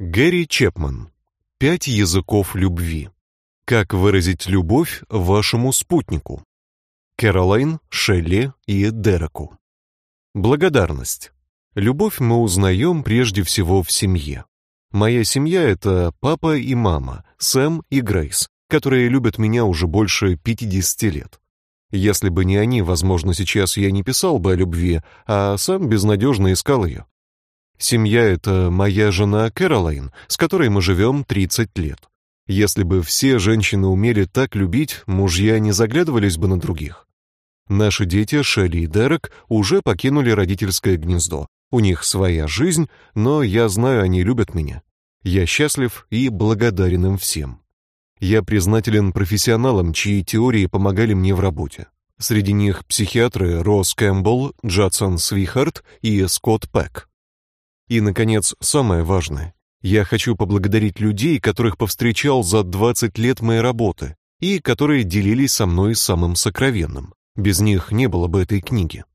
Гэри Чепман. Пять языков любви. Как выразить любовь вашему спутнику? Кэролайн, Шелли и Дереку. Благодарность. Любовь мы узнаем прежде всего в семье. Моя семья это папа и мама, Сэм и Грейс, которые любят меня уже больше 50 лет. Если бы не они, возможно, сейчас я не писал бы о любви, а сам безнадежно искал ее. Семья это моя жена Кэролайн, с которой мы живем 30 лет. Если бы все женщины умели так любить, мужья не заглядывались бы на других. Наши дети Шелли и Дерек уже покинули родительское гнездо. У них своя жизнь, но я знаю, они любят меня. Я счастлив и благодарен им всем. Я признателен профессионалам, чьи теории помогали мне в работе. Среди них психиатры Росс Кэмпбелл, Джадсон Свихард и Скотт Пэк. И наконец, самое важное. Я хочу поблагодарить людей, которых повстречал за 20 лет моей работы и которые делились со мной самым сокровенным. Без них не было бы этой книги.